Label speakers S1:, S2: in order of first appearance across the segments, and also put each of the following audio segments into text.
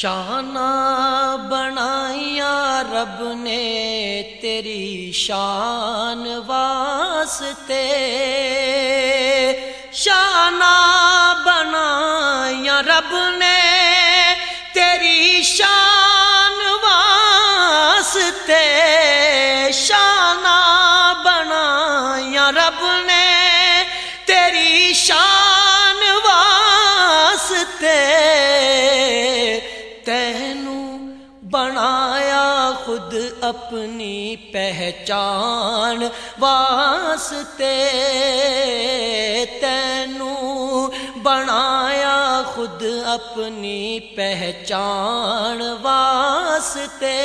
S1: شانہ بنایا رب نے تیری شان واسطے۔ شانہ بنایا رب نے اپنی پہچان واسطے بنایا خود اپنی پہچان واسطے۔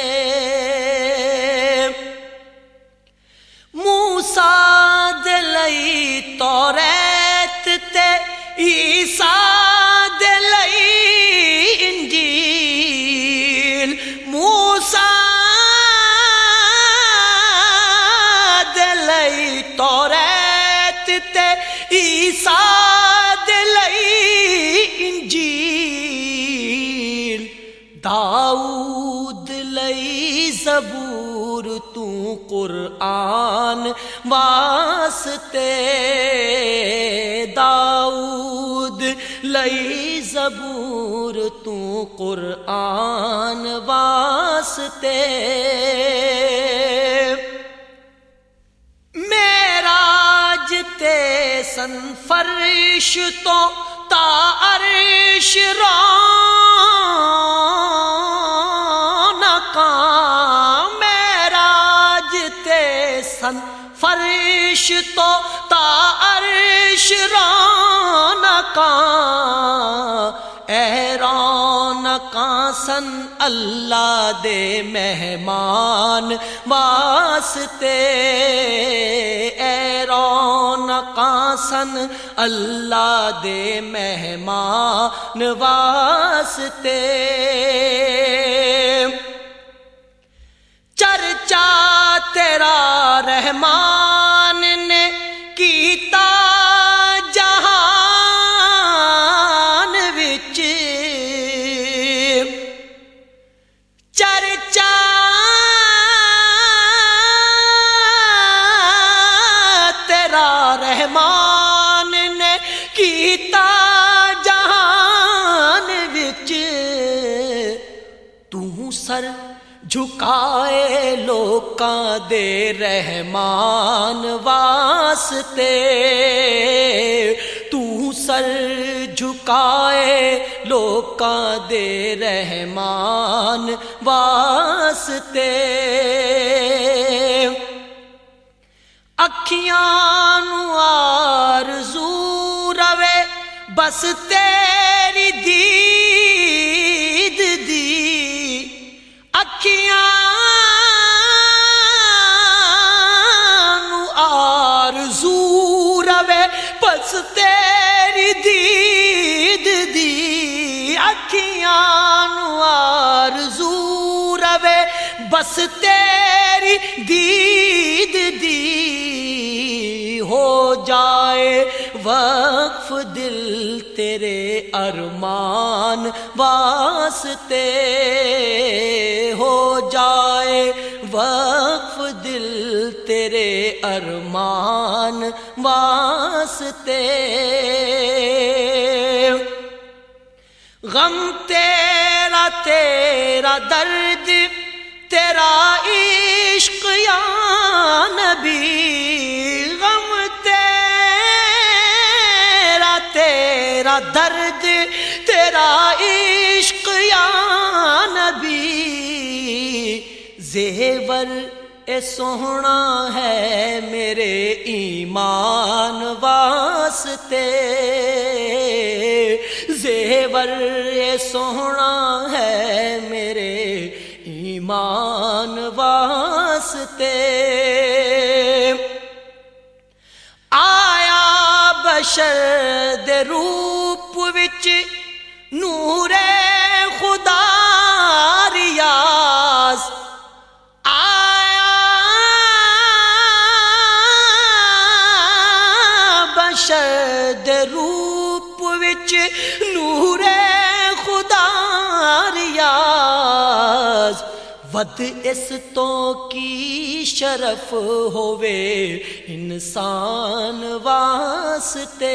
S1: تے عیسیٰ دلئی انجیل، داؤد لئی زبور تو قرآن واسطے، داؤد لئی زبور تو قرآن واسطے۔ فرش تو تا عرش ران سن۔ فرش تو تا عرش رون اے رون سن۔ اللہ دے مہمان واسطے رون سن اللہ دے مہمان واسطے۔ جھکائے لوکاں دے رحمان واسطے۔ تو سر جھکائے لوکاں دے رحمان واسطے۔ اکھیاں آرزو روے، بس تیری دید آر زور پس تیری دید دی اکھیاں آر زور بس تیری دید دی ہو جائے وقف دل تیرے ارمان واسطے ہو جائے۔ وقف دل تیرے ارمان واسطے۔ غم تیرا تیرا درد، تیرا عشق یا تیرا درد، تیرا عشق یا نبی؟ زیور اے سونا ہے میرے ایمان واسطے۔ زیور اے سونا ہے میرے ایمان واسطے۔ بشر دے روپ وچ نور خدا ریاض۔ آیا بشر دے روپ وچ ود اس تو کی شرف ہووے انسان واسطے۔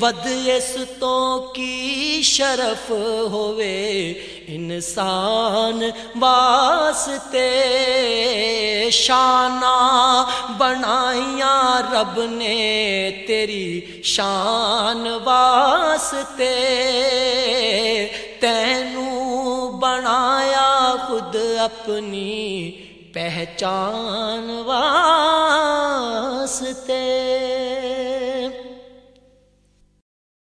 S1: ود اس تو کی شرف ہووے انسان واسطے۔ شانہ بنائیاں رب نے تیری شان واسطے۔ تینوں بنایا خود اپنی پہچان واسطے۔